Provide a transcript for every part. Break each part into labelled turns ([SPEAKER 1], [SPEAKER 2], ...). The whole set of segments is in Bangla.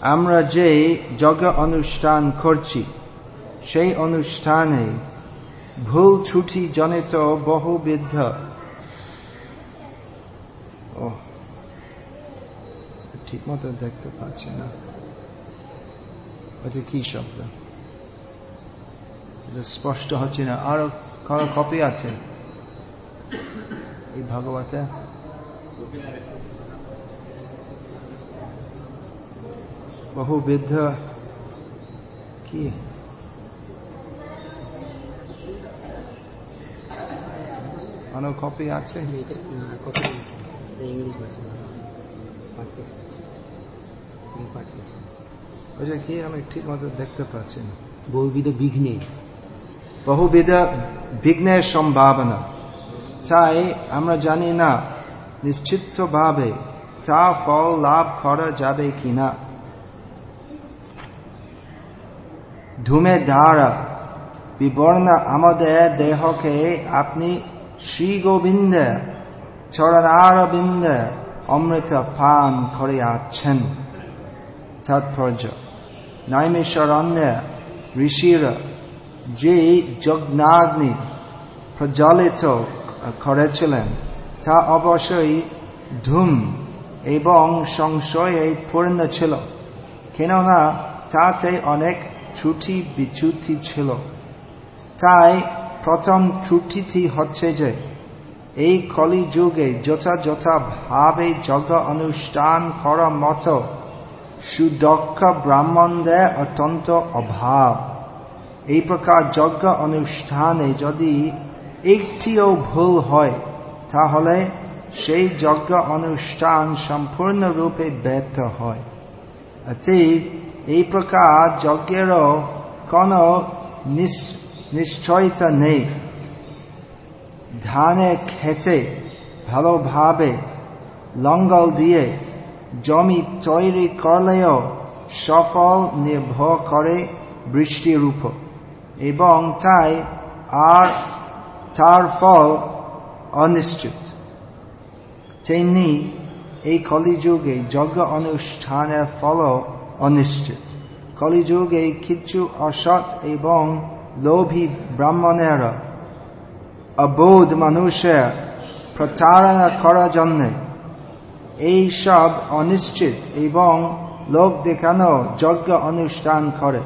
[SPEAKER 1] আমরা যে যজ্ঞ অনুষ্ঠান করছি, সেই অনুষ্ঠানে ভুল ছুটি জনিত বহুবিধ ঠিক মতো দেখতে পাচ্ছি না। ওটা কি শব্দ? স্পষ্ট হচ্ছে না। আরও কারও কপি আছে? এই ভাগবতে? বহুবিধ কি কপি আছে ওইটা কি আমি ঠিক মতো দেখতে পাচ্ছি না
[SPEAKER 2] বহুবিধ বিঘ্নে
[SPEAKER 1] বহুবিধ বিঘ্নের সম্ভাবনা তাই আমরা জানি না নিশ্চিতভাবে তা ফল লাভ করা যাবে কিনা। ধূমে দ্বারা বিবর্ণ, আমাদের দেহকে আপনি শ্রী গোবিন্দ চরণারবিন্দ অমৃত পান করিয়াছেন। তাৎপর্য, নৈমিষরণ্য ঋষির যে যজ্ঞাগ্নি প্রজ্বলিত করেছিলেন, তা অবশ্যই ধূম এবং সংশয়ে পূর্ণ ছিল, কেননা তাতে অনেক ত্রুটি বিচ্যুতি ছিল। তাই প্রথম ত্রুটিটি হচ্ছে যে, এই কলিযুগে যথাযথ ভাবে যজ্ঞ অনুষ্ঠান করার মতো সুদক্ষ ব্রাহ্মণদের অত্যন্ত অভাব। এই প্রকার যজ্ঞ অনুষ্ঠানে যদি একটিও ভুল হয়, তাহলে সেই যজ্ঞ অনুষ্ঠান সম্পূর্ণরূপে ব্যর্থ হয়। অতএব এই প্রকার যজ্ঞেরও কোন নিশ্চয়তা নেই। ধানে খেতে ভালোভাবে লঙ্গল দিয়ে জমি তৈরি করলেও সফল নির্ভর করে বৃষ্টির উপর। এবং তাই আর তার ফল অনিশ্চিত। তেমনি এই কলিযুগে যজ্ঞ অনুষ্ঠানের ফল অনিশ্চিত। কলিযুগে কিছু অসৎ এবং লোভী ব্রাহ্মণেরা অবোধ মানুষের প্রতারণা করার জন্য এই সব অনিশ্চিত এবং লোক দেখানো যজ্ঞ অনুষ্ঠান করে।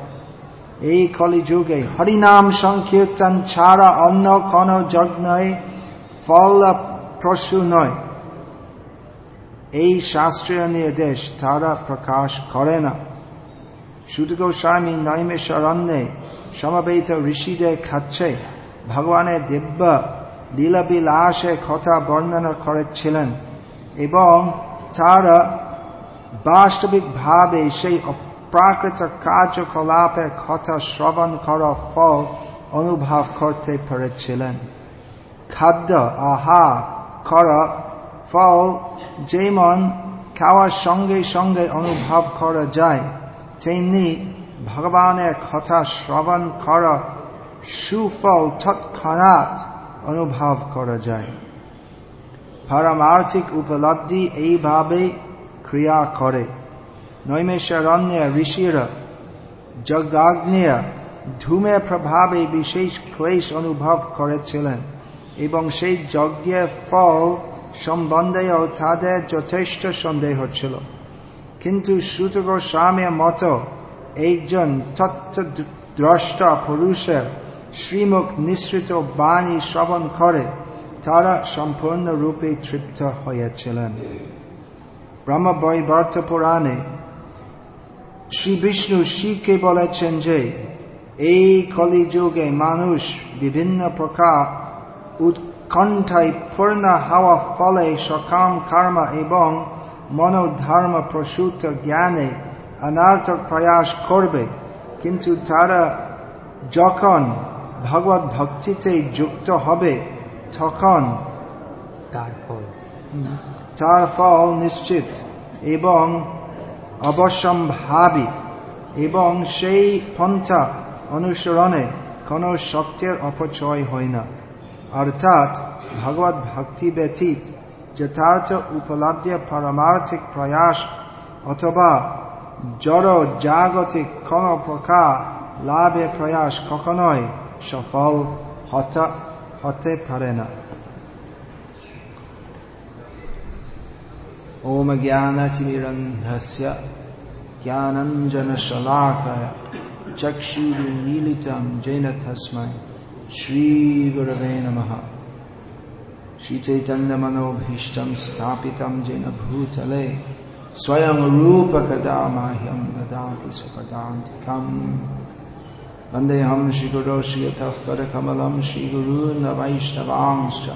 [SPEAKER 1] এই কলিযুগে হরিনাম সংকীর্তন ছাড়া অন্য কোন যজ্ঞই ফল প্রসূ নয়। এই শাস্ত্রীয় নির্দেশ তারা প্রকাশ করে না শুধু গোস্বামী নৈমেশ্বরণ্যে সমবেত ঋষিদের খাচ্ছে ভগবানের দিব্য লীলাবিলাসের কথা বর্ণনা করেছিলেন এবং তারা বাস্তবিকভাবে সেই অপ্রাকৃত কার্যকলাপের কথা শ্রবণ করার ফল অনুভব করতে পেরেছিলেন খাদ্য আহা করা ফল, যেমন খাওয়ার সঙ্গে সঙ্গে অনুভব করা যায়, তেমনি ভগবানের কথা শ্রবণ করা সুফল তৎক্ষণাৎ অনুভব করা যায়। পারমার্থিক উপলব্ধি এইভাবে ক্রিয়া করে। নৈমেশ্বরণ্য ঋষিরা যজ্ঞাগ্নেয় ধূমের প্রভাবে বিশেষ ক্লেশ অনুভব করেছিলেন এবং সেই যজ্ঞের ফল সম্বন্ধেও তাদের যথেষ্ট সন্দেহ ছিল। কিন্তু সুত গোস্বামীর মতো একজন তত্ত্বদ্রষ্টা পুরুষের শ্রীমুখ নিঃসৃত বাণী শ্রবণ করে তারা সম্পূর্ণরূপে তৃপ্ত হয়েছিলেন। ব্রহ্মবৈবর্ত পুরাণে শ্রী বিষ্ণু শিবকে বলেছেন যে, এই কলিযুগে মানুষ বিভিন্ন প্রকার উৎকণ্ঠায় পূর্ণ হাওয়া ফলে সকাম কর্ম এবং মনোধর্ম প্রসূত জ্ঞানে অনার্থক প্রয়াস করবে কিন্তু তারা যখন ভগবত ভক্তিতে যুক্ত হবে তখন
[SPEAKER 2] তার ফল
[SPEAKER 1] তার ফল নিশ্চিত এবং অবশ্যম্ভাবী এবং সেই পন্থা অনুসরণে কোনো শক্তির অপচয় হয় না अर्थात भगवत भक्ति व्यतीत যথার্থ উপলব্ধি পারমার্থিক প্রয়াস অথবা জড় জাগতিক কোন প্রকার লাভে প্রয়াস কখনোই সফল হতে পারে না। ॐ ज्ञानतिमिरन्धस्य ज्ञानञ्जनशलाकय चक्षुर्मीलितं जैन श्रीगुरवे नमः। श्रीचैतन्यमनोभीष्टं स्थापितं येन भूतले, स्वयं रूप रूपकदा माह्यं ददाति सुपदान्तिकम्। वन्देऽहं श्रीगुरो श्रियतः करकमलं श्रीगुरून् वैष्णवांश्च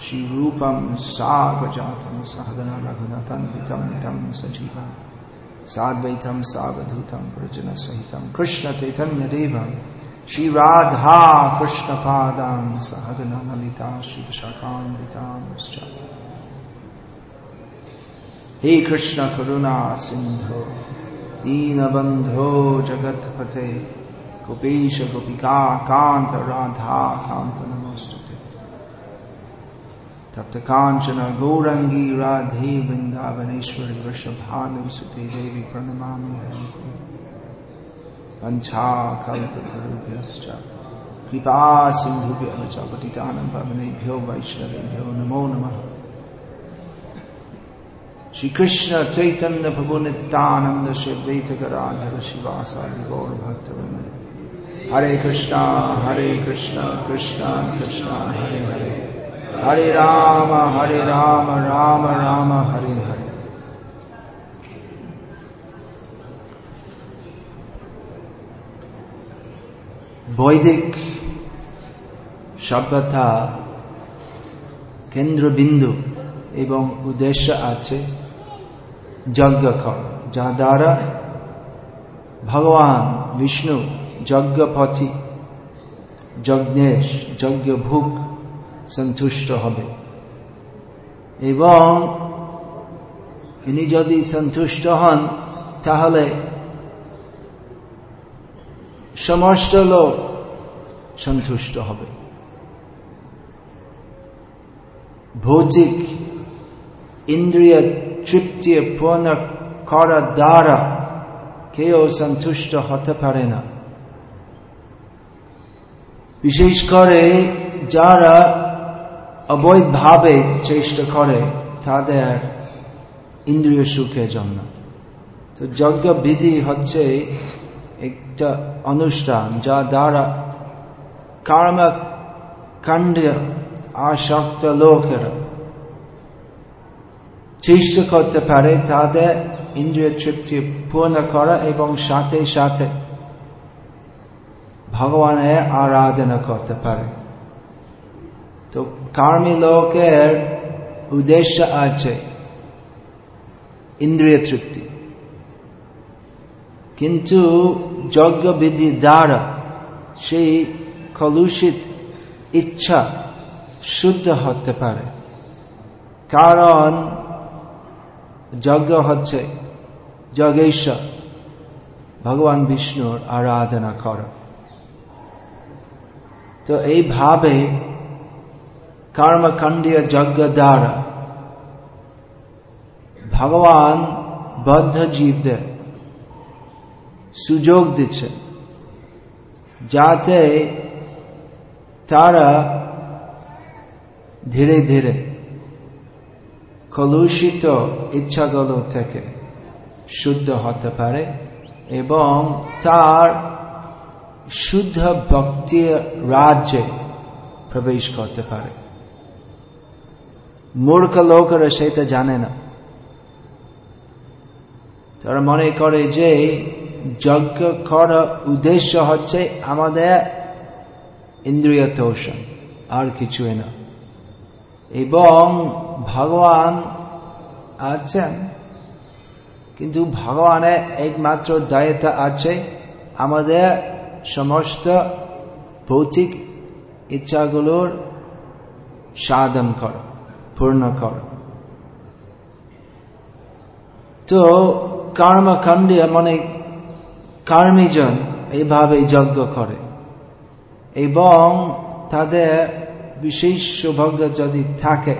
[SPEAKER 1] श्रीरूपं सागजातं सहगन रघुनतन्वितं तं सजीवम्। साद्वैतं सावधूतं प्रजनसहितं श्री राधा कृष्ण पादान सहगन ललिता श्री शाखान्विताम हे कृष्ण करुणा सिंधो दीनबन्धो जगत्पते कुपेश गोपिका कांत राधा कांत नमोस्तुते तप्त कांचन गौरंगी राधे वृंदावनेश्वरी वृषभानु सुते देवी प्रणमा वंशाकल्पतरुभ्यश्च कृपा सिन्धुभ्यः च पतितानं पवनेभ्यो वैष्णवेभ्यो नमो नमः। श्रीकृष्ण चैतन्य प्रभु नित्यानंद भक्त हरे कृष्णा हरे कृष्णा कृष्णा कृष्णा, हरे हरे। हरे राम हरे राम राम राम, हरे हरे। বৈদিক সভ্যতা কেন্দ্রবিন্দু এবং উদ্দেশ্য আছে যজ্ঞ কর যা দ্বারা ভগবান বিষ্ণু যজ্ঞপথি, যজ্ঞেশ যজ্ঞভুক সন্তুষ্ট হবে। এবং ইনি যদি সন্তুষ্ট হন, তাহলে সমস্ত লোক সন্তুষ্ট হবে। ভৌতিক ইন্দ্রিয় তৃপ্তি পূর্ণ করা দ্বারা কেউ সন্তুষ্ট হতে পারে না। বিশেষ করে যারা অবৈধভাবে চেষ্টা করে, তাদের ইন্দ্রিয় সুখের জন্য। তো যজ্ঞ বিধি হচ্ছে একটা অনুষ্ঠান যা দ্বারা কর্ম কাণ্ড আসক্ত লোকেরা চেষ্টা করতে পারে তাদের ইন্দ্রিয় তৃপ্তি পূর্ণ করা এবং সাথে সাথে ভগবানের আরাধনা করতে পারে তো কর্মী লোকের উদ্দেশ্য আছে ইন্দ্রিয় তৃপ্তি কিন্তু যজ্ঞ বিধি দ্বারা সেই কলুষিত ইচ্ছা শুদ্ধ হতে পারে। কারণ যজ্ঞ হচ্ছে যজ্ঞেশ্বর ভগবান বিষ্ণুর আরাধনা করা। তো এইভাবে কর্মকাণ্ডীয় যজ্ঞ দ্বারা ভগবান বদ্ধ জীবদের সুযোগ দিচ্ছে। যাতে তারা ধীরে ধীরে কলুষিত ইচ্ছাগুলো থেকে শুদ্ধ হতে পারে এবং তার শুদ্ধ ভক্তি রাজ্যে প্রবেশ করতে পারে। মূর্খ লোকেরা সেটা জানে না। তারা মনে করে যে যজ্ঞ করার উদ্দেশ্য হচ্ছে আমাদের ইন্দ্রিয় তোষণ, আর কিছুই না। এবং ভগবান আছেন, কিন্তু ভগবানের একমাত্র দায়িত্ব আছে আমাদের সমস্ত ভৌতিক ইচ্ছাগুলোর সাধন কর, পূর্ণ কর। তো কর্মখণ্ডীয় মানে কর্মীজন এইভাবে যজ্ঞ করে। এবং তাদের বিশেষ সৌভাগ্য যদি থাকে,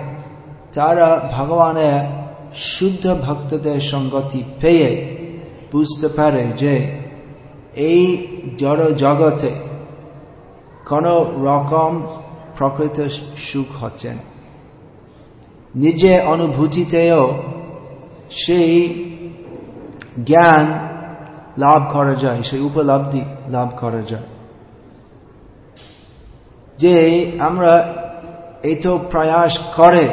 [SPEAKER 1] তারা ভগবানের শুদ্ধ ভক্তদের সঙ্গতি পেয়ে বুঝতে পারে যে এই জড় জগতে কোন রকম প্রকৃত সুখ হচ্ছেন নিজে অনুভূতিতেও সেই জ্ঞান লাভ করা যায়, সেই উপলব্ধি লাভ করা যায়। যে আমরা এই তো প্রয়াস করে,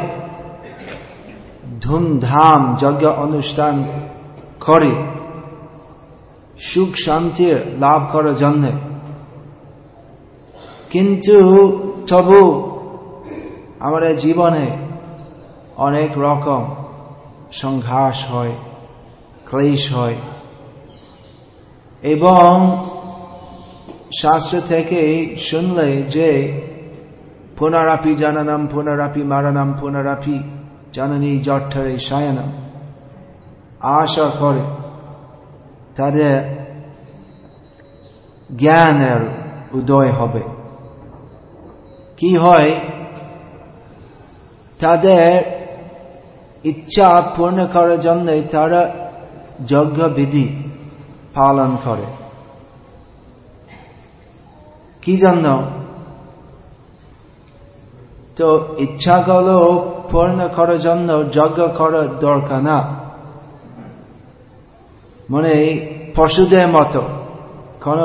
[SPEAKER 1] ধুমধাম যজ্ঞ অনুষ্ঠান করে, সুখ শান্তির লাভ করার জন্য। কিন্তু তবু আমাদের জীবনে অনেক রকম সংঘাস হয়, ক্লেশ হয়। এবং শাস্ত্র থেকে শুনলে যে পুনরাপি জানানাম, পুনরাপি মারানাম, পুনরাপি জানানি, জঠরে সায়নাম, আশা করে তাদের জ্ঞানের উদয় হবে। কি হয়? তাদের ইচ্ছা পূর্ণ করার জন্য তারা যজ্ঞ বিধি পালন করে। কি জন্য? তো ইচ্ছাগুলো পূর্ণ করার জন্য, যজ্ঞ করার দরকার না। মানে পশুদের মতো, কোন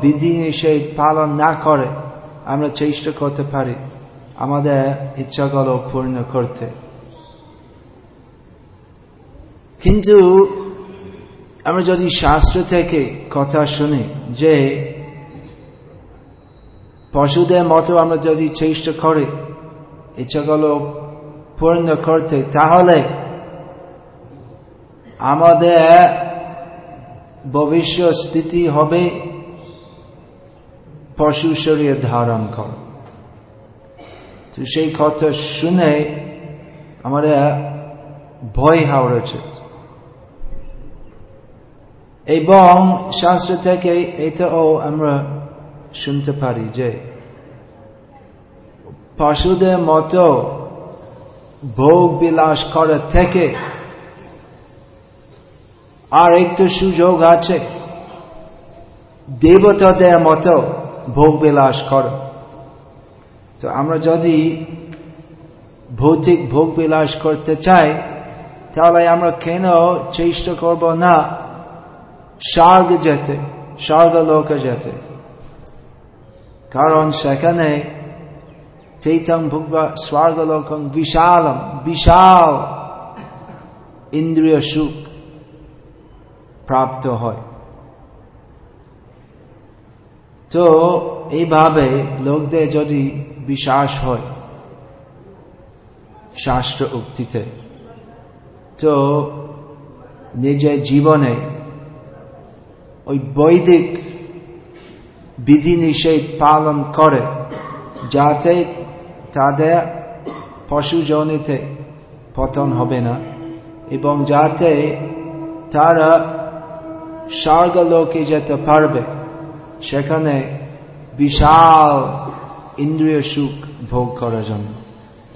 [SPEAKER 1] বিধি নিষেধ পালন না করে, আমরা চেষ্টা করতে পারি, আমাদের ইচ্ছাগুলো পূর্ণ করতে। কিন্তু আমরা যদি শাস্ত্র থেকে কথা শুনি যে পশুদের মতো আমরা যদি চেষ্টা করি ইচ্ছাগুলো পূর্ণ করতে, তাহলে আমাদের ভবিষ্যৎ স্থিতি হবে পশু শরীর ধারণ কর। তো সেই কথা শুনে আমাদের ভয় হওয়া উচিত। এবং শাস্ত্র থেকে এটাও আমরা শুনতে পারি যে পশুদের মতো ভোগ বিলাস করার থেকে আর একটু সুযোগ আছে। দেবতাদের মতো ভোগ বিলাস কর। তো আমরা যদি ভৌতিক ভোগ বিলাস করতে চাই, তাহলে আমরা কেন চেষ্টা করব না স্বর্গ যেতে স্বর্গ লোকে যেতে কারণ সেখানে চৈতং ভুগবা স্বর্গলোকং বিশালম বিশাল ইন্দ্রিয় সুখ প্রাপ্ত হয় তো এইভাবে লোকদের যদি বিশ্বাস হয় শাস্ত্র উক্তিতে তো নিজের জীবনে ওই বৈদিক বিধি নিষেধ পালন করে, যাতে তাদের পশু জনিতে পতন হবে না এবং যাতে তারা স্বর্গলোকে যেতে পারবে। সেখানে বিশাল ইন্দ্রিয় সুখ ভোগ করার জন্য।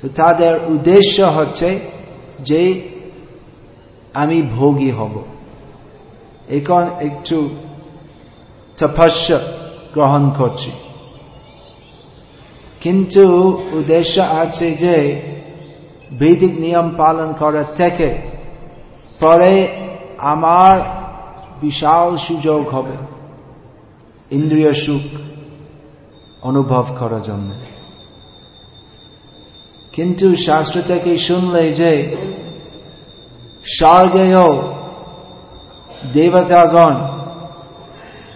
[SPEAKER 1] তো তাদের উদ্দেশ্য হচ্ছে যে আমি ভোগী হব। এখন একটু তপস্যা গ্রহণ করছি। কিন্তু উদ্দেশ্য আছে যে বৈদিক নিয়ম পালন করার থেকে পরে আমার বিশাল সুযোগ হবে, ইন্দ্রিয় সুখ অনুভব করার জন্য। কিন্তু শাস্ত্র থেকে শুনলে যে স্বর্গেও দেবতাগণ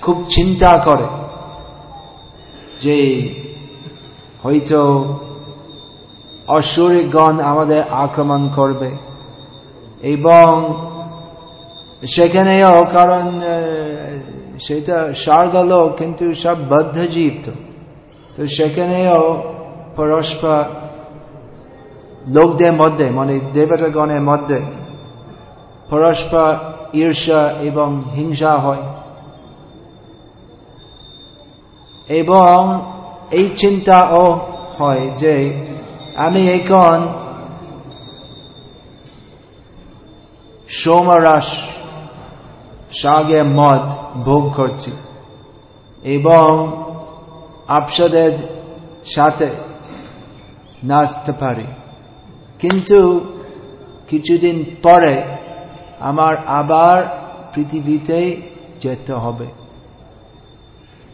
[SPEAKER 1] খুব চিন্তা করে যে হয়তো অশ্বরিকগণ আমাদের আক্রমণ করবে এবং সেখানেও কারণ সেটা স্বর্গলো কিন্তু সব বদ্ধজীব তো তো সেখানেও পরস্পর লোকদের মধ্যে মানে দেবতাগণের মধ্যে পরস্পর ঈর্ষা এবং হিংসা হয়। এবং এই চিন্তাও হয় যে আমি এখন সোমরাস সাগে মদ ভোগ করছি এবং আপসদের সাথে নাচতে পারি। কিন্তু কিছুদিন পরে আমার আবার পৃথিবীতে যেতে হবে।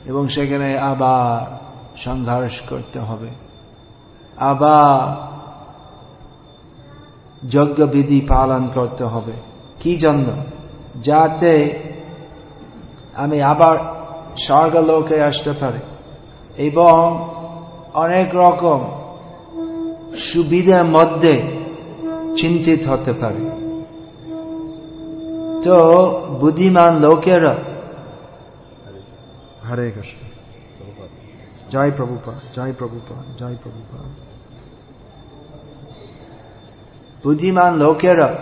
[SPEAKER 1] এবং সেখানে আবার সংঘর্ষ করতে হবে। আবার যজ্ঞবিধি পালন করতে হবে। কি জন্য? যাতে আমি আবার স্বর্গলোকে আসতে পারি। এবং অনেক রকম সুবিধার মধ্যে চিন্তিত হতে পারে। তো বুদ্ধিমান লোকেরা। হরে কৃষ্ণ। জয় প্রভুপা জয় প্রভুপা জয় প্রভুপা। বুদ্ধিমান লোকেরা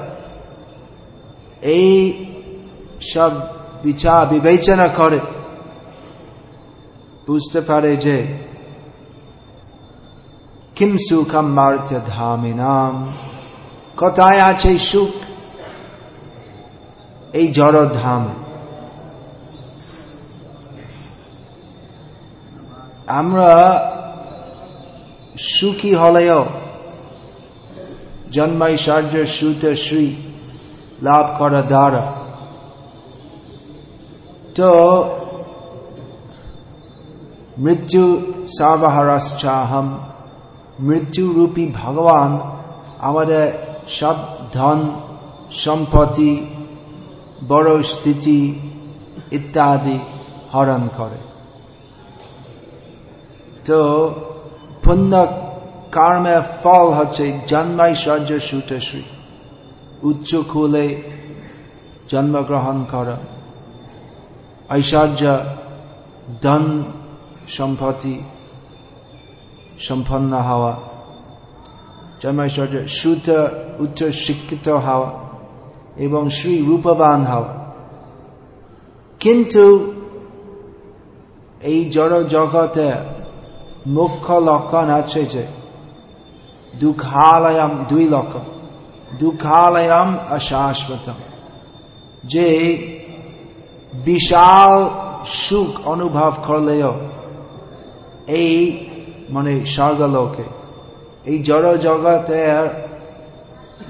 [SPEAKER 1] এই সব বিচার বিবেচনা করে। বুঝতে পারে যে কিম সুখম মার্থ ধামিনাম। কোথায় আছে সুখ? এই জড় ধাম আমরা সুখী হলেও জন্মাইশ্বর্য সুত শ্রী লাভ করা দ্বারা। তো মৃত্যু সাবহারাশ্চাহম, মৃত্যু রূপী ভগবান আমাদের সব ধন, সম্পত্তি বড় স্থিতি ইত্যাদি হরণ করে। তো পুণ্য কর্মের ফল হচ্ছে জন্মাইশ্বর্য সুতশ্রী উচ্চ খুলে জন্মগ্রহণ করা। ঐশ্বর্য ধন সম্পত্তি সম্পন্ন হওয়া। জন্মাইশ্বর্য সুত উচ্চ শিক্ষিত হওয়া। এবং শ্রী রূপবান হওয়া কিন্তু এই জড় জগতে মুখ্য লক্ষণ আছে যে দুঃখালয়ম দুই লক্ষণ দুঃখালয়ম অশাশ্বতম, যে বিশাল সুখ অনুভব করলেও এই মানে স্বর্গলোকে, এই জড় জগতের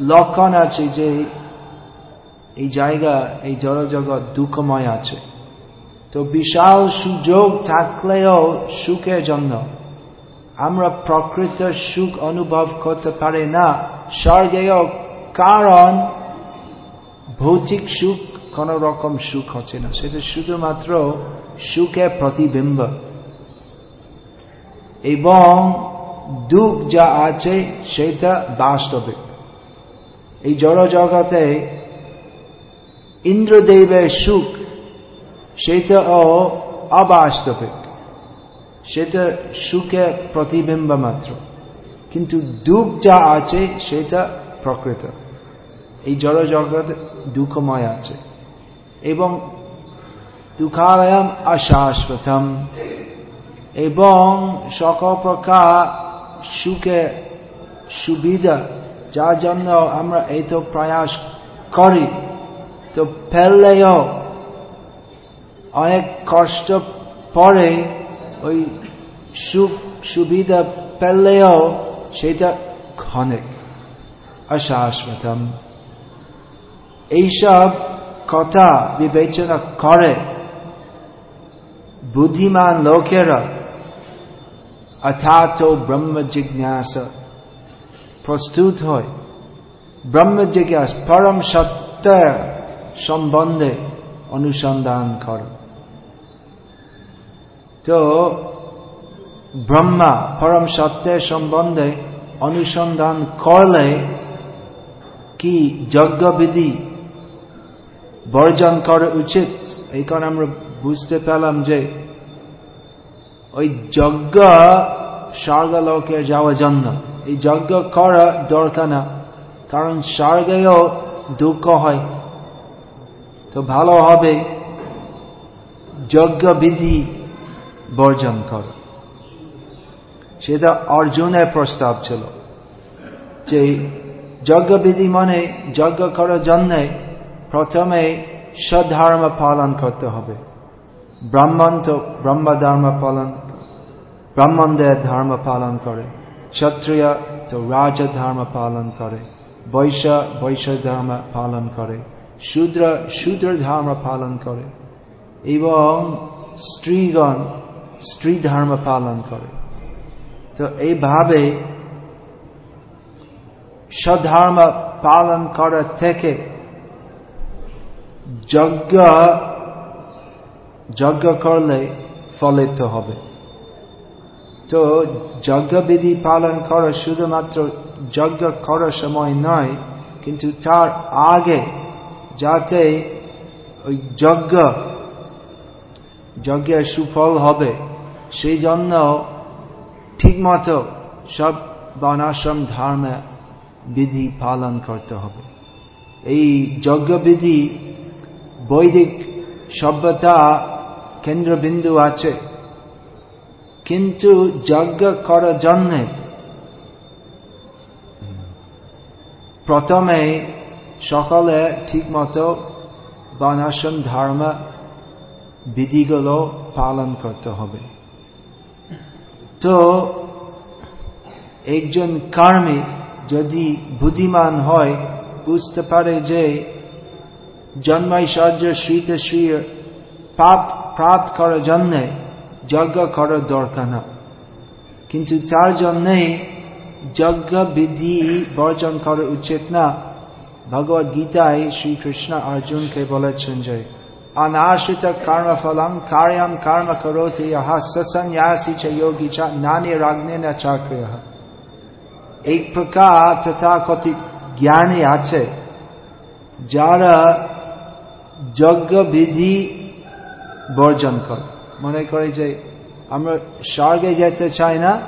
[SPEAKER 1] লক্ষণ আছে যে এই জায়গা, এই জড় জগৎ দুঃখময় আছে। তো বিশাল সুযোগ থাকলেও সুখের জন্য আমরা প্রকৃত সুখ অনুভব করতে পারি না। স্বর্গেও কারণ ভৌতিক সুখ কোন রকম সুখ হচ্ছে না। সেটা শুধুমাত্র সুখের প্রতিবিম্ব। এবং দুঃখ যা আছে, সেটা বাস্তবিক এই জড় জগতে ইন্দ্রদেবের সুখ, সেটা ও অবাস্তবিক। সেটা সুখে প্রতিবিম্ব মাত্র। কিন্তু দুঃখ যা আছে, সেটা প্রকৃত। এই জড় জগৎ দুঃখময় আছে। এবং দুঃখালয়ম অশাশ্বতম। এবং সকল প্রকার সুখে সুবিধা, যার জন্য আমরা এই তো প্রয়াস করি। তো ফেললেও অনেক কষ্ট পরে ওই সুখ সুবিধা পেলেও সেটা ক্ষণিক অশাশ্বতম এইসব কথা বিবেচনা করে বুদ্ধিমান লোকেরা অর্থাৎ ব্রহ্ম জিজ্ঞাসা প্রস্তুত হয়। ব্রহ্ম জিজ্ঞাস পরম সত্য সম্বন্ধে অনুসন্ধান কর। তো, ব্রহ্মা পরম সত্যের সম্বন্ধে অনুসন্ধান করলে কি যজ্ঞবিধি বর্জন করা উচিত? এই কারণে আমরা বুঝতে পেলাম যে ওই যজ্ঞ স্বর্গলোকে যাওয়ার জন্য। এই যজ্ঞ করা দরকার না, কারণ স্বর্গেও দুঃখ হয়। তো ভালো হবে। যজ্ঞ বিধি বর্জন কর। সেটা অর্জুনের প্রস্তাব ছিল যে যজ্ঞ বিধি মানে যজ্ঞ করার জন্য প্রথমে সধর্ম পালন করতে হবে। ব্রাহ্মণ তো ব্রহ্ম ধর্ম পালন, ব্রাহ্মণদের ধর্ম পালন করে, ক্ষত্রিয় তো রাজ ধর্ম পালন করে, বৈশ্য বৈশ্য ধর্ম পালন করে। শূদ্র শূদ্র ধর্ম পালন করে এবং স্ত্রীগণ স্ত্রী ধর্ম পালন করে। তো এইভাবে স্বধর্ম পালন করা থেকে যজ্ঞ যজ্ঞ করলে ফলিত হবে। তো যজ্ঞবিধি পালন করা শুধুমাত্র যজ্ঞ করার সময় নয়, কিন্তু তার আগে যাতে ওই যজ্ঞ, যজ্ঞের সুফল হবে সেই জন্য ঠিকমতো সব বর্ণাশ্রম ধর্মে বিধি পালন করতে হবে। এই যজ্ঞবিধি বৈদিক সভ্যতা কেন্দ্রবিন্দু আছে। কিন্তু যজ্ঞ করার জন্যে প্রথমে সকলে ঠিকমতো বর্ণাশ্রম ধর্ম বিধিগুলো পালন করতে হবে তো একজন কর্মী যদি বুদ্ধিমান হয় বুঝতে পারে যে জন্মাইশ্বর্য শ্রীতে শ্রী পাপ প্রাপ্ত করার জন্য যজ্ঞ করার দরকার না কিন্তু তার জন্যে যজ্ঞ বিধি বর্জন করা উচিত না ভগবত গীতায় শ্রীকৃষ্ণ অর্জুনকে বলেছেন যে, অনাশ্রিত কর্ম ফলং কার্যম কর্ম করোতি নানি রাগ্নে না চাক্রিয় এক প্রকার তথাকথিত জ্ঞানী আছে, যারা যজ্ঞ বিধি বর্জন করে। মনে করে যে, আমরা স্বর্গে যেতে চাই না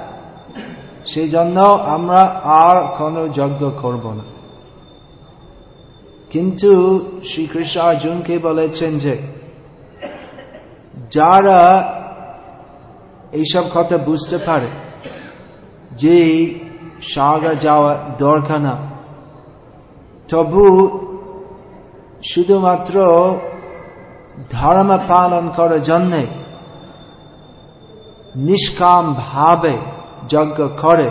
[SPEAKER 1] সেই জন্য আমরা আর কোনো যজ্ঞ করব না। কিন্তু শ্রীকৃষ্ণ অর্জুনকে বলেছেন যে, যারা এইসব কথা বুঝতে পারে, যে সাগা যাওয়া দরকার না, তবু শুধুমাত্র ধর্ম পালন করার জন্য নিষ্কাম ভাবে যজ্ঞ করে,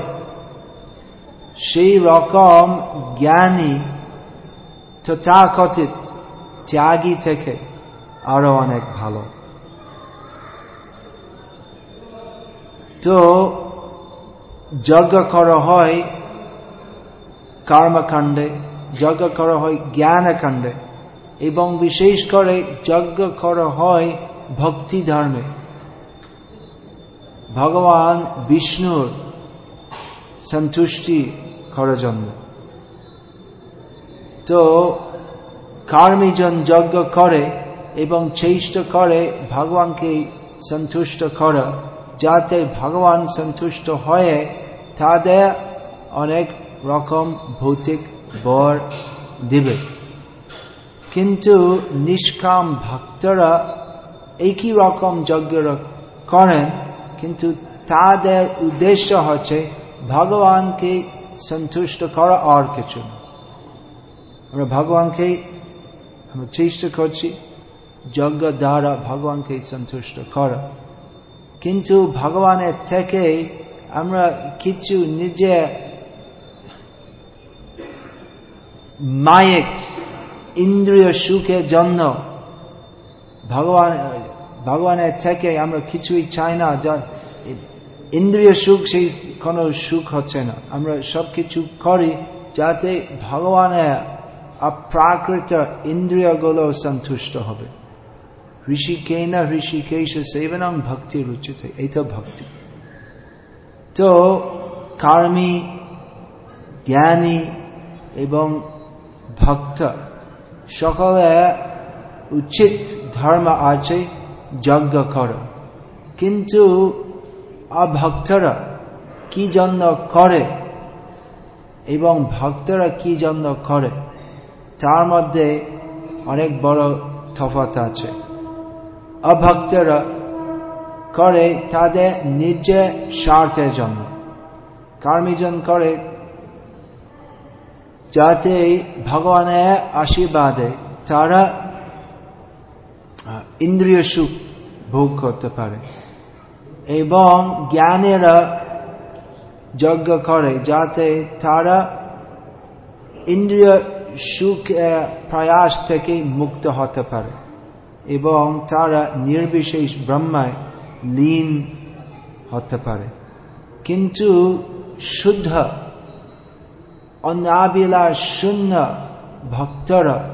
[SPEAKER 1] সেই রকম জ্ঞানী তথাকথিত ত্যাগী থেকে আরও অনেক ভালো। তো যজ্ঞ করা হয় কর্মকাণ্ডে, যজ্ঞ করা হয় জ্ঞানকাণ্ডে এবং বিশেষ করে যজ্ঞ করা হয় ভক্তি ধর্মে। ভগবান বিষ্ণুর সন্তুষ্টি করার জন্য। তো কার্মিজন যজ্ঞ করে এবং চেষ্টা করে, ভগবানকে সন্তুষ্ট করা, যাতে ভগবান সন্তুষ্ট হয়ে তাদের অনেক রকম ভৌতিক বর দিবে। কিন্তু নিষ্কাম ভক্তরা একই রকম যজ্ঞ করেন, কিন্তু তাদের উদ্দেশ্য হচ্ছে ভগবানকে সন্তুষ্ট করা আর কিছু আমরা ভগবানকে আমরা চেষ্টা করছি যজ্ঞ দ্বারা ভগবানকে সন্তুষ্ট করা। কিন্তু ভগবানের থেকে আমরা কিছু নিজে মায়েক ইন্দ্রিয় সুখের জন্য ভগবান, ভগবানের থেকে আমরা কিছুই চাই না ইন্দ্রিয় সুখ সেই কোনো সুখ হচ্ছে না। আমরা সবকিছু করি যাতে ভগবানের অপ্রাকৃত ইন্দ্রিয়গুলো সন্তুষ্ট হবে ঋষিকেন ঋষিকেশ সেবনং ভক্তি রুচিতে এই তো ভক্তি তো কার্মী জ্ঞানী এবং ভক্ত সকলে উচিত ধর্ম আছে যজ্ঞ কর কিন্তু অভক্তরা কি জন্য করে এবং ভক্তরা কি জন্য করে তার মধ্যে অনেক বড় তফাত আছে। অভক্তরা করে তাদের নিজের স্বার্থের জন্য। কার্মিজন করে যাতে ভগবানের আশীর্বাদে তারা ইন্দ্রিয় সুখ ভোগ করতে পারে। এবং জ্ঞানেরা যজ্ঞ করে যাতে তারা ইন্দ্রিয় সুখ প্রয়াস থেকে মুক্ত হতে পারে। এবং তারা নির্বিশেষ ব্রহ্মায় লীন হতে পারে। কিন্তু শুদ্ধ, অনাবিলা শূন্য ভক্তরা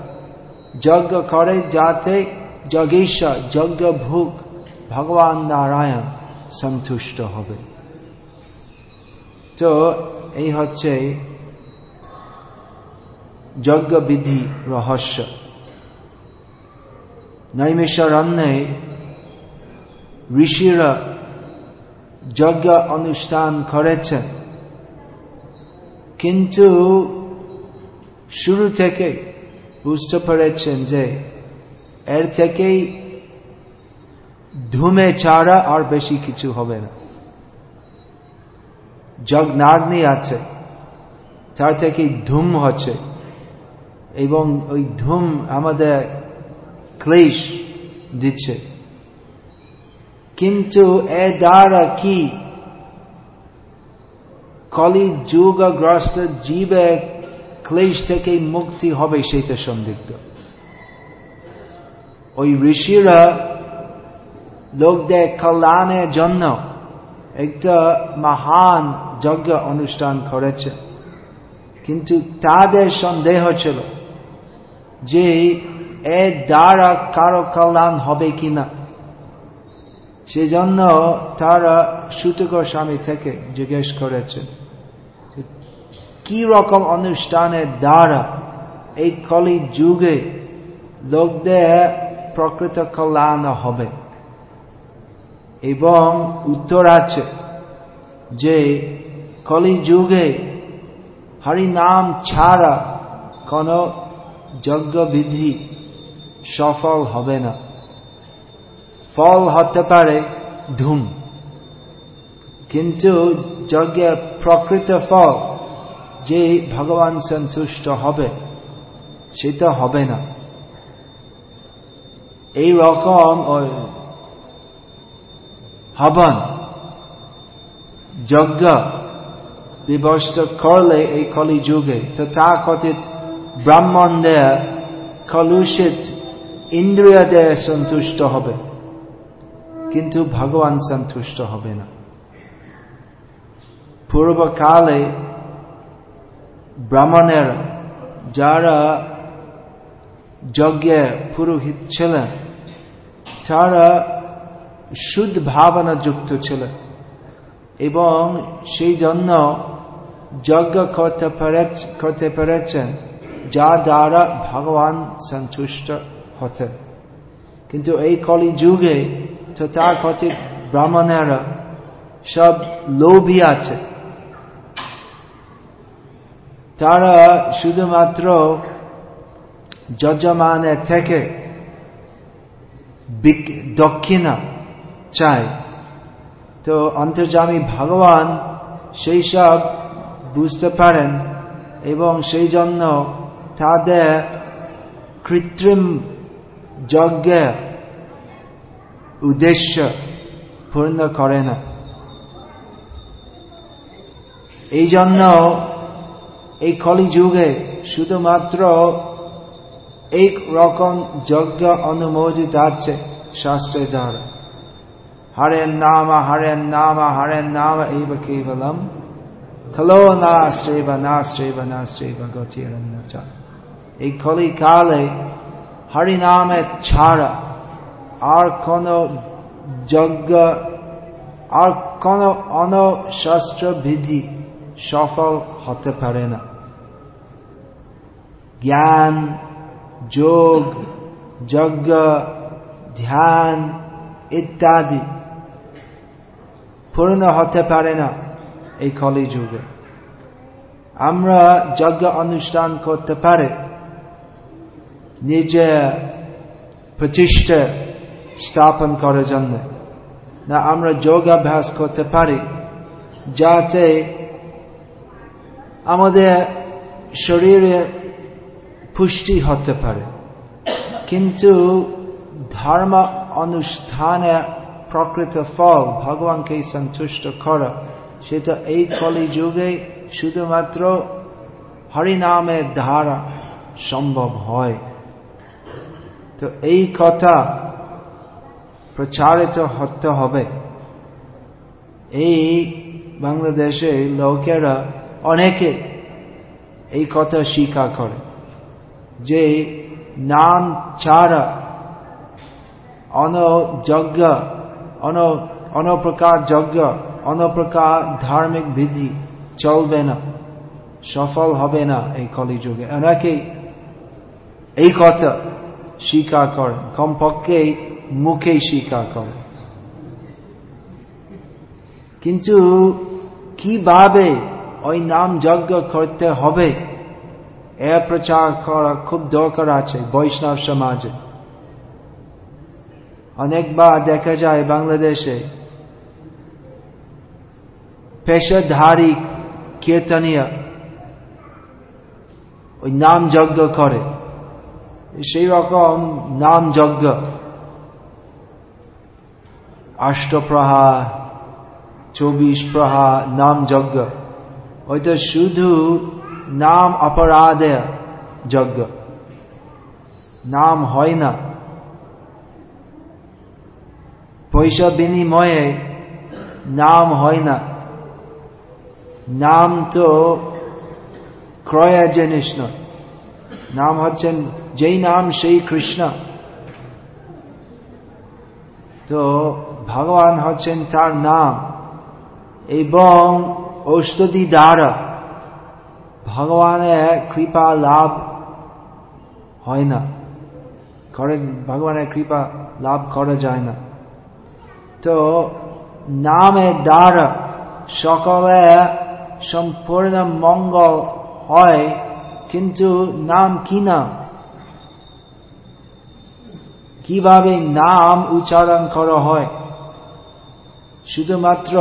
[SPEAKER 1] যজ্ঞ করে যাতে যজ্ঞেশ্বর যজ্ঞ ভোগ ভগবান নারায়ণ সন্তুষ্ট হবে। তো এই হচ্ছে যজ্ঞ বিধি রহস্য নৈমিষারণ্যে ঋষিরা যজ্ঞ অনুষ্ঠান করেছেন কিন্তু শুরু থেকে বুঝতে পেরেছেন যে এর থেকেই ধুমে ছাড়া আর বেশি কিছু হবে না। যজ্ঞাগ্নি আছে, তার থেকে ধুম হচ্ছে। এবং ওই ধুম আমাদের ক্লেশ দিচ্ছে। কিন্তু এ দ্বারা কি? কলি যুগগ্রস্ত জীবে ক্লেশ থেকে মুক্তি হবে সেটা সন্দিগ্ধ। ওই ঋষিরা লোকদের কল্যাণের জন্য একটা মহান যজ্ঞ অনুষ্ঠান করেছে। কিন্তু তাদের সন্দেহ ছিল যে এর দ্বারা কারও কল্যাণ হবে কিনা। সেজন্য তারা সুতকর স্বামী থেকে জিজ্ঞেস করেছে, কি রকম অনুষ্ঠানের দ্বারা এই কলি যুগে লোকদের প্রকৃত কল্যাণ হবে? এবং উত্তর আছে যে কলি যুগে হরি নাম ছাড়া কোন যজ্ঞবিধি সফল হবে না। ফল হতে পারে ধূম, কিন্তু যজ্ঞের প্রকৃত ফল যে ভগবান সন্তুষ্ট হবে সেটা হবে না। এই রকম হবন, যজ্ঞ বিবস্ত করলে এই কলি যুগে তথাকথিত ব্রাহ্মণদের কলুষিত ইন্দ্রিয়দের সন্তুষ্ট হবে, কিন্তু ভগবান সন্তুষ্ট হবে না। পূর্বকালে ব্রাহ্মণের যারা যজ্ঞে পুরোহিত ছিলেন, তারা শুদ্ধ ভাবনা যুক্ত ছিলেন এবং সেই জন্য যজ্ঞ করতে পেরেছেন। যা দ্বারা ভগবান সন্তুষ্ট হতেন কিন্তু এই কলি যুগে তো তার তথাকথিত ব্রাহ্মণেরা সব লোভী আছে তারা শুধুমাত্র যজমানের থেকে দক্ষিণা চায় তো অন্তর্জামী ভগবান সেই সব বুঝতে পারেন এবং সেই জন্য তাদের কৃত্রিম যজ্ঞের উদ্দেশ্য পূর্ণ করে না। এই জন্য এই কলি যুগে শুধুমাত্র এক রকম যজ্ঞ অনুমোদিত আছে শাস্ত্রের দ্বারা। হরেন নাম হরেন নাম হরেন নাম এইব কেবলম। খলো নাস্ত্রেব নাস্ত্রেব নাস্ত্রেব গতিরন্য এই কলি কালে হরিনামে ছাড়া আর কোন যজ্ঞ, আর কোন অনশাস্ত্র বিধি সফল হতে পারে না। জ্ঞান, যোগ, যজ্ঞ, ধ্যান ইত্যাদি পূর্ণ হতে পারে না এই কলি যুগে। আমরা যজ্ঞ অনুষ্ঠান করতে পারে নিজে প্রতিষ্ঠা স্থাপন করার জন্য না আমরা যোগাভ্যাস করতে পারি যাতে আমাদের শরীরে পুষ্টি হতে পারে কিন্তু ধর্ম অনুষ্ঠানে প্রকৃত ফল ভগবানকে সন্তুষ্ট করা সেটা এই কলি যুগে শুধুমাত্র হরিনামের ধারা সম্ভব হয় তো এই কথা প্রচারিত হতে হবে। এই বাংলাদেশে লোকেরা অনেকে এই কথা স্বীকার করে যে নাম ছাড়া অনযজ্ঞ, অন, অনপ্রকার যজ্ঞ, অনপ্রকার ধার্মিক বিধি চলবে না, সফল হবে না এই কলিযুগে। অনেকে এই কথা স্বীকার করেন। কমপক্ষে মুখে স্বীকার করেন। কিন্তু কীভাবে ওই নাম যজ্ঞ করতে হবে? এর প্রচার করা খুব দরকার আছে বৈষ্ণব সমাজে। অনেকবার দেখা যায় বাংলাদেশে পেশাধারী কীর্তনীয় ওই নাম যজ্ঞ করে। সেই রকম নাম যজ্ঞ অষ্টপ্রহার চব্বিশ প্রহা নাম যজ্ঞ ওইটা শুধু নাম অপরাধে যজ্ঞ। নাম হয় না। পয়সা বিনিময়ে নাম হয় না। নাম তো ক্রয় জিনিস নয় নাম হচ্ছেন যেই নাম সেই কৃষ্ণ। তো ভগবান হচ্ছেন তার নাম এবং ঔষধি দ্বারা ভগবানের কৃপা লাভ হয় না। করে ভগবানের কৃপা লাভ করা যায় না। তো নামের দ্বারা সকলে সম্পূর্ণ মঙ্গল হয়, কিন্তু নাম কি নাম? কীভাবে নাম উচ্চারণ করা হয়? শুধুমাত্র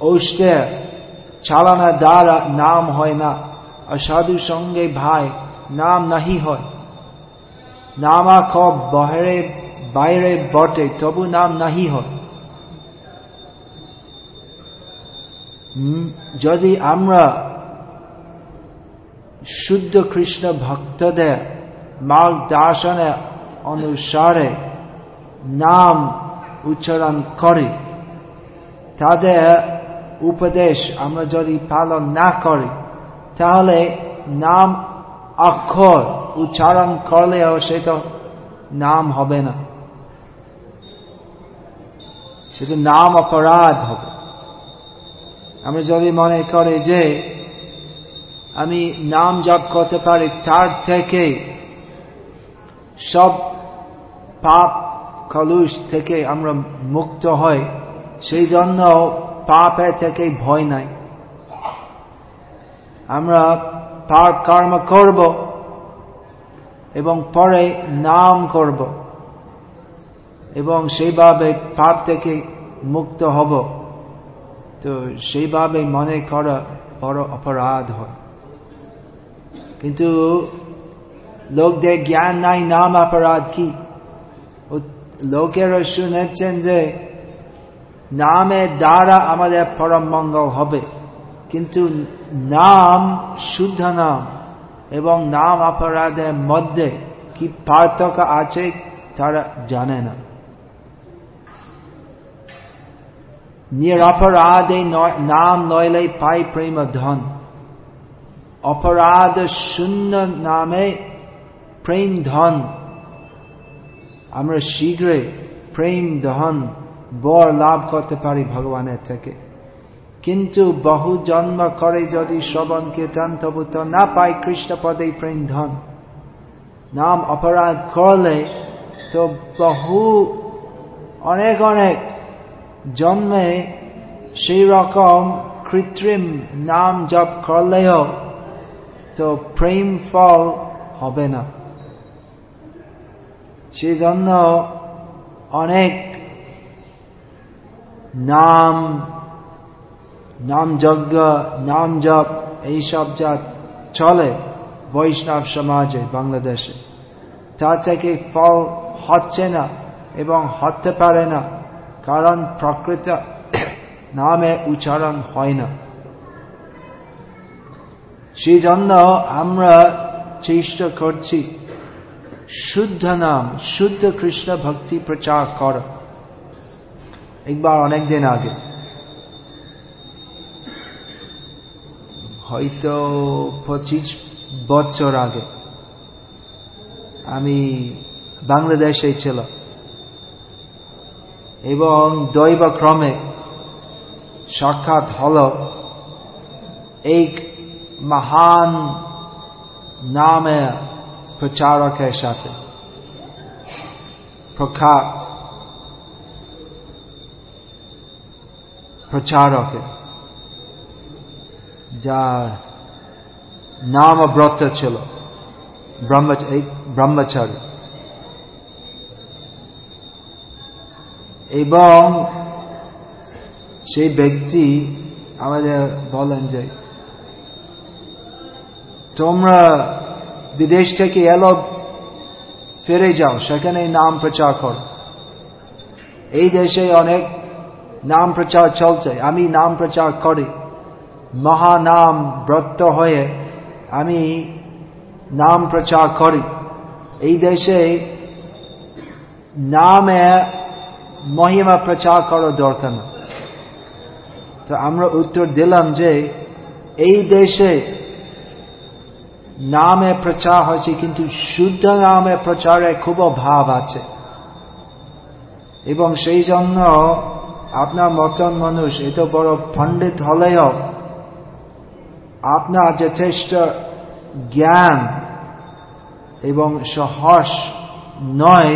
[SPEAKER 1] ঔষ্ঠে চালানা দ্বারা নাম হয় না, আর সাধু সঙ্গে ভাই নাম নাহি হয়। নামা খব বহরে, বাইরে বটে, তবু নাম নাহি হয়। যদি আমরা শুদ্ধ কৃষ্ণ ভক্তদের মার্গদর্শনে অনুসারে নাম উচ্চারণ করি। তাদের উপদেশ আমরা যদি পালন না করি, তাহলে নাম অক্ষর উচ্চারণ করলেও সেটা নাম হবে না। সেটা নাম অপরাধ হবে। আমরা যদি মনে করে যে আমি নাম জপ করতে পারি, তার থেকে সব পাপ কলুষ থেকে আমরা মুক্ত হই সেই জন্য পাপে থেকে ভয় নাই। আমরা পাপ কর্ম করব এবং পরে নাম করব এবং সেইভাবে পাপ থেকে মুক্ত হব। তো সেইভাবে মনে করা বড় অপরাধ হয়। কিন্তু লোকদের জ্ঞান নাই, নাম অপরাধ কি? লোকেরা শুনেছেন যে নামের দ্বারা আমাদের পরম মঙ্গল হবে। কিন্তু নাম শুদ্ধ নাম এবং নাম অপরাধের মধ্যে কি পার্থক্য আছে তারা জানে না। নিরপরাধে নাম নইলে পাই প্রেম ধন। অপরাধ শূন্য নামে প্রেম ধন। আমরা শীঘ্রই প্রেম ধন বর লাভ করতে পারি ভগবানের থেকে। কিন্তু বহু জন্ম করে যদি শ্রবণ কীর্তন তবু তো না পাই কৃষ্ণ পদে প্রেম ধন নাম অপরাধ করলে তো বহু, অনেক অনেক জন্মে সেই রকম কৃত্রিম নাম জপ করলেও তো প্রেম ফল হবে না। সেই জন্য অনেক নাম নাম যজ্ঞ নাম জপ এইসব যা চলে বৈষ্ণব সমাজে, বাংলাদেশে। তা থেকে ফল হচ্ছে না এবং হতে পারে না, কারণ প্রকৃত নামে উচ্চারণ হয় না। সেই জন্য আমরা চেষ্টা করছি শুদ্ধ নাম, শুদ্ধ কৃষ্ণ ভক্তি প্রচার কর। একবার, অনেক দিন আগে। হয়তো পঁচিশ বছর আগে আমি বাংলাদেশে ছিল। এবং দৈবক্রমে সাক্ষাৎ হল এক মহান নামে প্রচারকের সাথে। প্রখ্যাত প্রচারকে। যার নাম ব্রত ছিল। ব্রহ্মচারী। এবং সেই ব্যক্তি আমাদের বলেন যে, তোমরা বিদেশ থেকে এলো, ফিরে যাও সেখানে নাম প্রচার কর। এই দেশে অনেক নাম প্রচার চলছে, আমি নাম প্রচার করি। মহানাম ব্রত হয়ে আমি নাম প্রচার করি। এই দেশে নামে মহিমা প্রচার করা দরকার না। তো আমরা উত্তর দিলাম যে, এই দেশে নামে প্রচার হয়েছে, কিন্তু শুদ্ধ নামে প্রচারে খুব অভাব আছে। এবং সেই জন্য আপনার মতন মানুষ, এত বড় পণ্ডিত হলেও আপনার যথেষ্ট জ্ঞান এবং সহস নয়,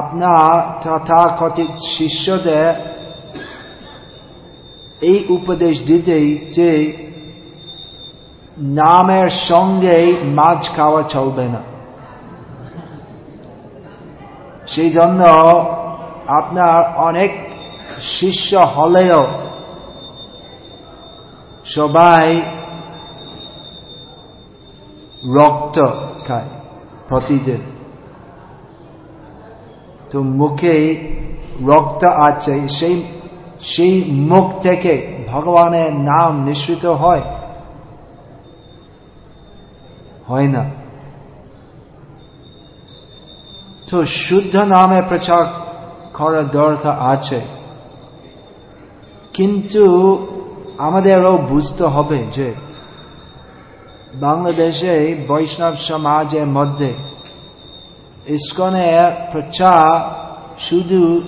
[SPEAKER 1] আপনার তথাকথিত শিষ্যদের এই উপদেশ দিতেই যে নামের সঙ্গে মাছ খাওয়া চলবে না। সেই জন্য আপনার অনেক শিষ্য হলেও সবাই রক্ত খায় প্রতিদিন। তো মুখে রক্ত আছে, সেই সেই মুখ থেকে ভগবানের নাম নিশ্চিত হয়। হয় না। তো শুদ্ধ নামে প্রচার করার দরকার আছে। কিন্তু আমাদেরও বুঝতে হবে যে বাংলাদেশে বৈষ্ণব সমাজের মধ্যে ইস্কনের প্রচার শুধু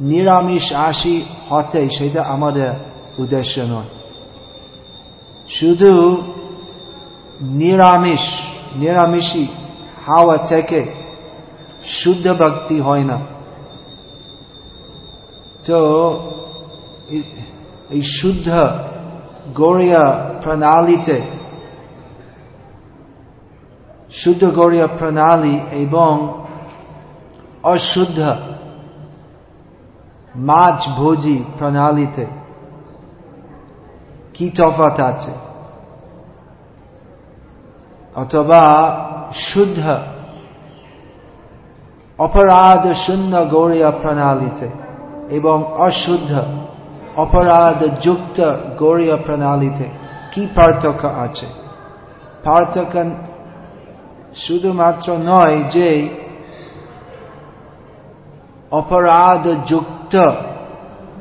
[SPEAKER 1] নিরামিষ আসি হতে সেটা আমাদের উদ্দেশ্য নয়। শুধু নিরামিষ, নিরামিষই হাওয়া থেকে শুদ্ধ ভক্তি হয় না। তো এই শুদ্ধ গৌরিয়া প্রণালীতে, শুদ্ধ গৌরিয়া প্রণালী এবং অশুদ্ধ মাছ ভোজি প্রণালীতে কি তফাত আছে? অথবা শুদ্ধ অপরাধ শূন্য গৌরিয়া প্রণালীতে এবং অশুদ্ধ অপরাধ যুক্ত গৌরিয়া প্রণালীতে কি পার্থক্য আছে? পার্থক্য শুধুমাত্র নয় যে অপরাধ যুক্ত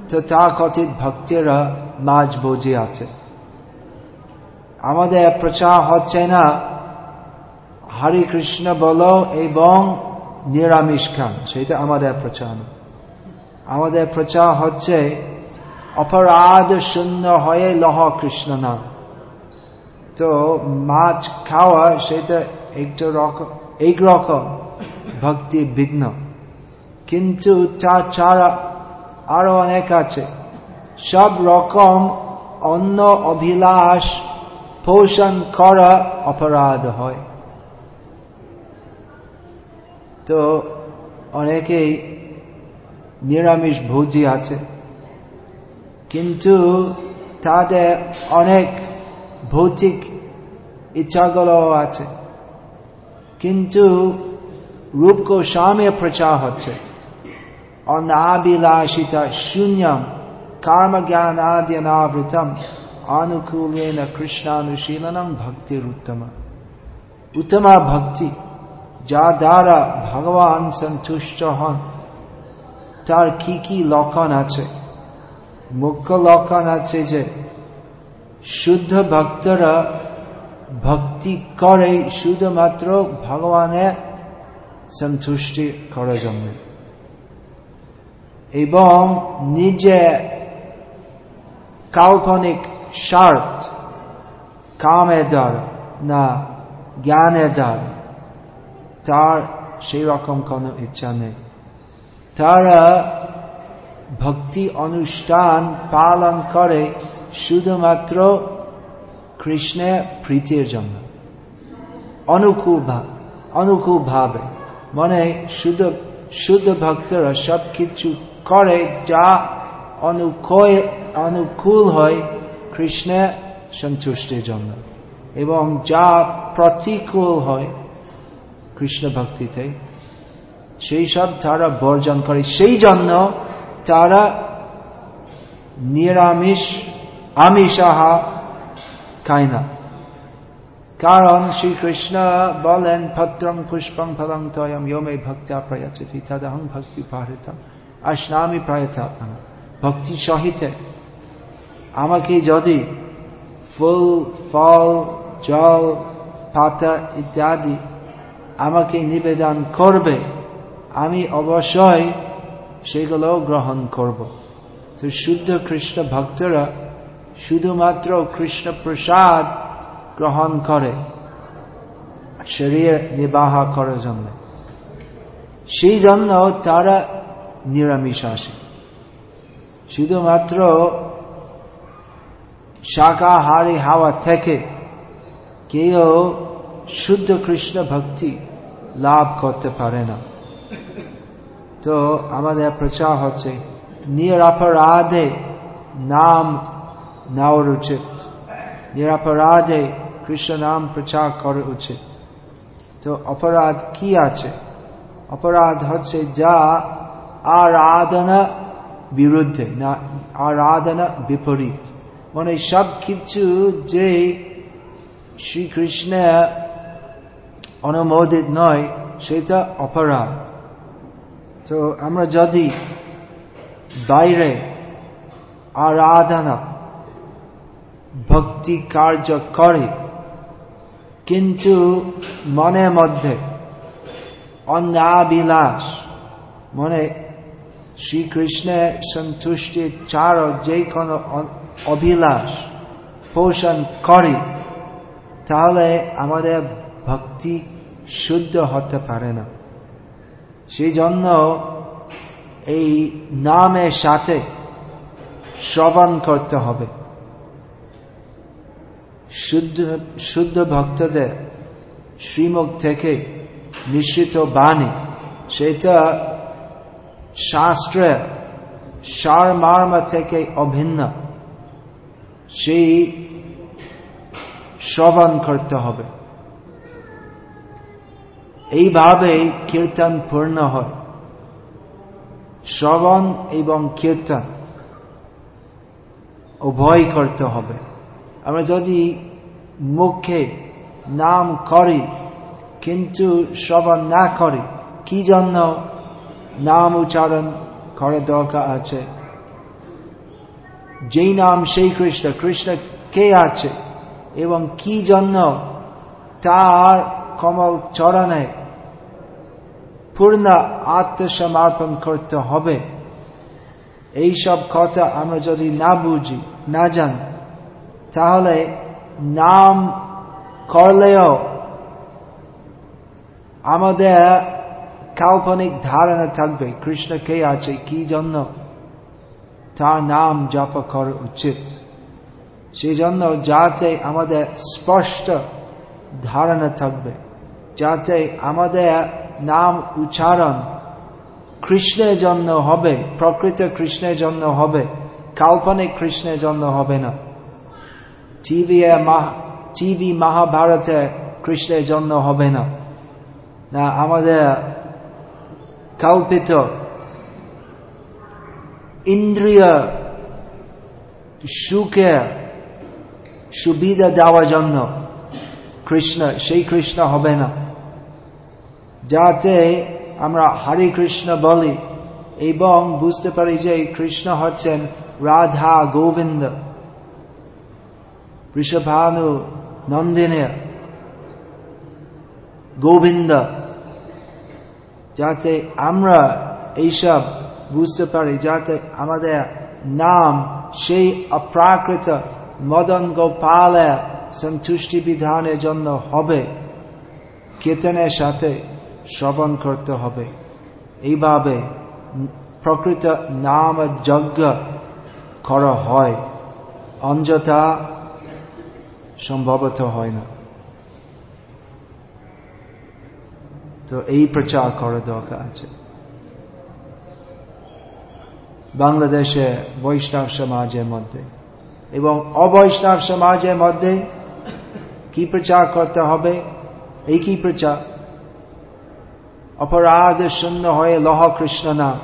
[SPEAKER 1] তথাকথিত ভক্তেরা মাঝ বোঝে আছে। আমাদের প্রচার হচ্ছে না হরে কৃষ্ণ বলো এবং নিরামিষ খান সেটা আমাদের প্রচার আমাদের প্রচার হচ্ছে অপরাধ শূন্য হয়ে লহ কৃষ্ণ নাম তো মাছ খাওয়া সেটা একটা রকম রকম ভক্তি বিঘ্ন কিন্তু তার ছাড়া আরও অনেক আছে সব রকম অন্য অভিলাষ পোষণ করা অপরাধ হয় তো অনেকেই নিরামিষ ভোজি আছে। কিন্তু তাদের অনেক ভৌতিক ইচ্ছাগুলো আছে। কিন্তু রূপ গোস্বামীর প্রচার হচ্ছে। অনাবিলাসিত শূন্যম কর্ম জ্ঞান আদিনাবৃতম না কৃষ্ণানুশীলনম ভক্তির উত্তম উত্তমা ভক্তি যা দ্বারা ভগবান সন্তুষ্ট হন, তার কি কি লক্ষণ আছে? মুখ্য লক্ষণ আছে যে, শুদ্ধ ভক্তরা ভক্তি করে শুধুমাত্র ভগবানের সন্তুষ্টি করার জন্য। এবং নিজে কাল্পনিক স্বার্থ, কামের দ্বারা না জ্ঞানের দ্বারা। তার সেই রকম কোনো ইচ্ছা নেই। তারা ভক্তি অনুষ্ঠান পালন করে শুধুমাত্র কৃষ্ণের প্রীতির জন্য। অনুকূল অনুকূল ভাবে মানে শুদ্ধ শুদ্ধ ভক্তরা সব কিছু করে যা অনুকূল অনুকূল হয় কৃষ্ণের সন্তুষ্টির জন্য এবং যা প্রতিকূল হয় কৃষ্ণ ভক্তিতে। সেই সব তারা বর্জন করে। সেই জন্য তারা নিরামিষ, আমিষাহা খায় না। কারণ শ্রীকৃষ্ণ বলেন ভদ্রং পুষ্পং ফলং তয়ম ইয়মে ভক্তা প্রয়াচতি তদহং ভক্তি পারিতম আসনামি প্রায়তাত্মনা। ভক্তি সহিতে আমাকে যদি ফুল, ফল, জল, পাতা ইত্যাদি আমাকে নিবেদন করবে, আমি অবশ্যই সেগুলো গ্রহণ করব। তো শুদ্ধ কৃষ্ণ ভক্তরা শুধুমাত্র কৃষ্ণ প্রসাদ গ্রহণ করে শরীর নিবাহ করার জন্য। সেই জন্য তারা নিরামিষ আসে। শুধুমাত্র শাকাহারি হাওয়া থেকে কেউ শুদ্ধ কৃষ্ণ ভক্তি লাভ করতে পারে না। তো আমাদের প্রচার হচ্ছে, নিরাপরাধে নাম নেওয়ার উচিত। নিরাপরাধে কৃষ্ণ নাম প্রচার করা উচিত। তো অপরাধ কি আছে? অপরাধ হচ্ছে যা আরাধনা বিরুদ্ধে, না, আরাধনা বিপরীত। মানে সব কিছু যে শ্রীকৃষ্ণের অনুমোদিত নয়, সেটা অপরাধ। তো আমরা যদি বাইরে আরাধনা, ভক্তি কার্য করে, কিন্তু মনের মধ্যে অন্যাবিলাস মনে শ্রীকৃষ্ণের সন্তুষ্টির চার যে কোনো অভিলাষ পোষণ করে, তাহলে আমাদের ভক্তি শুদ্ধ হতে পারে না। সেই জন্য এই নামের সাথে শ্রবণ করতে হবে। শুদ্ধ শুদ্ধ ভক্তদের শ্রীমুখ থেকে নিশ্চিত বাণী, সেটা শাস্ত্রে সার মার্মা থেকে অভিন্ন। সেই শ্রবণ করতে হবে। এইভাবে কীর্তন পূর্ণ হয়। শ্রবণ এবং কীর্তন উভয় করতে হবে। আমরা যদি মুখে নাম করি, কিন্তু শ্রবণ না করি, কি জন্য নাম উচ্চারণ করার দরকার আছে? যেই নাম সেই কৃষ্ণ কৃষ্ণ কে আছে এবং কি জন্য তার কমল চরণে পূর্ণ আত্মসমর্পণ করতে হবে। এই সব কথা আমরা যদি না বুঝি, না জানি, তাহলে নাম করলেও আমাদের কাল্পনিক ধারণা থাকবে, কৃষ্ণ কে আছে, কি জন্য? তার নাম জপ করা উচিত। সেই জন্য যাতে আমাদের স্পষ্ট ধারণা থাকবে। যাতে আমাদের নাম উচ্চারণ কৃষ্ণের জন্য হবে, প্রকৃত কৃষ্ণের জন্য হবে, কাল্পনিক কৃষ্ণের জন্য হবে না। টিভি টিভি মহাভারতে কৃষ্ণের জন্য হবে না। না, আমাদের কল্পিত ইন্দ্রিয় সুখে সুবিধা দেওয়ার জন্য কৃষ্ণ, সেই কৃষ্ণ হবে না। যাতে আমরা হরে কৃষ্ণ বলি এবং বুঝতে পারি যে কৃষ্ণ হচ্ছেন রাধা গোবিন্দ বৃষভানু নন্দিনী, গোবিন্দ, যাতে আমরা এইসব বুঝতে পারি, যাতে আমাদের নাম সেই অপ্রাকৃত মদন গোপালে সন্তুষ্টি বিধানের জন্য হবে। কেতনের সাথে শ্রবণ করতে হবে। এইভাবে প্রকৃত নাম যজ্ঞ করা হয় অঞ্জতা সম্ভবত হয় না। তো এই প্রচার করা দরকার আছে। বাংলাদেশে বৈষ্ণব সমাজের মধ্যে এবং অবৈষ্ণব সমাজের মধ্যে কি প্রচার করতে হবে? এই কি প্রচার? অপরাধ শূন্য হয়ে লহ কৃষ্ণ নাম।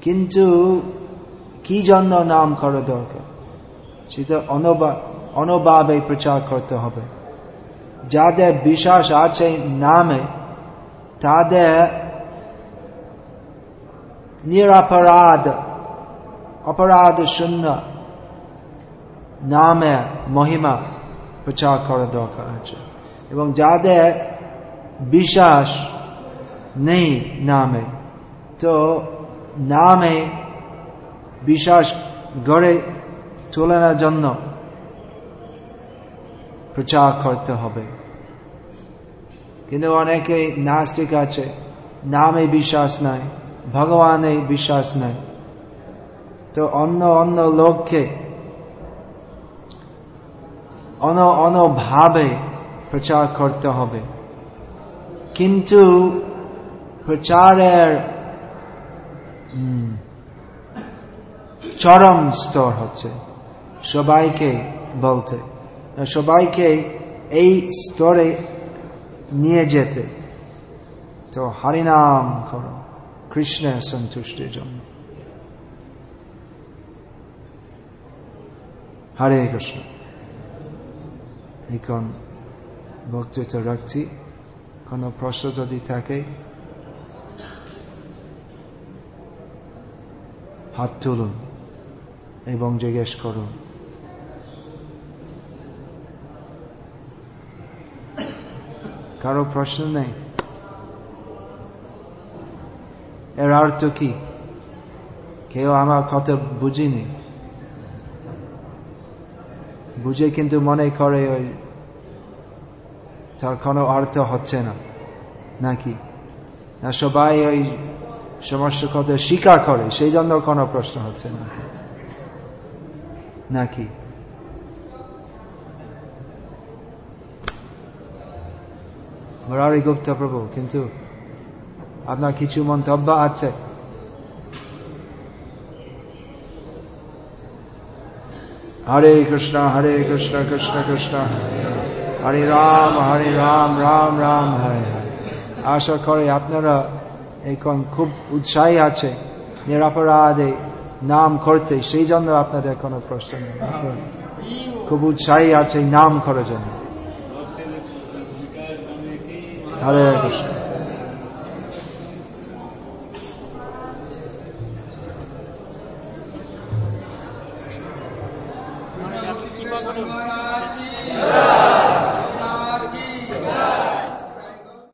[SPEAKER 1] কিন্তু কি জন্য নাম করা দরকার? সেটা অনভাবে প্রচার করতে হবে। যাদের বিশ্বাস আছে নামে, তাদের নিরাপরাধ অপরাধ শূন্য নামে মহিমা প্রচার করা দরকার আছে। এবং যাদের বিশ্বাস নেই নামে। তো নামে বিশ্বাস গড়ে তোলার জন্য প্রচার করতে হবে। কিন্তু অনেকে নাস্তিক আছে, নামে বিশ্বাস নাই, ভগবানে বিশ্বাস নাই। তো অন্য অন্য লোককে অন অনভাবে প্রচার করতে হবে। কিন্তু প্রচারের চরম স্তর হচ্ছে সবাইকে বলতে। সবাইকে এই স্তরে নিয়ে যেতে। তো হরিনাম করো, কৃষ্ণের সন্তুষ্টির জন্য। হরে কৃষ্ণ। এখন বক্তৃতা রাখছি। কোন প্রশ্ন যদি থাকে? হাত তুলুন এবং জিজ্ঞেস করুন। কারও প্রশ্ন নেই? এর অর্থ কি? কেউ আমার কথা বুঝিনি। বুঝে কিন্তু মনে করে ওই তার কোনো অর্থ হচ্ছে না। নাকি? না, সবাই ওই সমস্ত কথা স্বীকার করে, সেই জন্য কোনো প্রশ্ন হচ্ছে না। নাকি? মুরারি গুপ্তা প্রভু, কিন্তু আপনার কিছু মন্তব্য আছে? হরে কৃষ্ণ হরে কৃষ্ণ কৃষ্ণ কৃষ্ণ। হরে রাম হরে রাম রাম রাম, হরে হরে। আশা করে আপনারা এখন খুব উৎসাহী আছে, নিরাপরাধে নাম করতে, সেই জন্য আপনাদের কোনো প্রশ্ন নেই। খুব উৎসাহী আছে নাম করার জন্য। হরে কৃষ্ণ।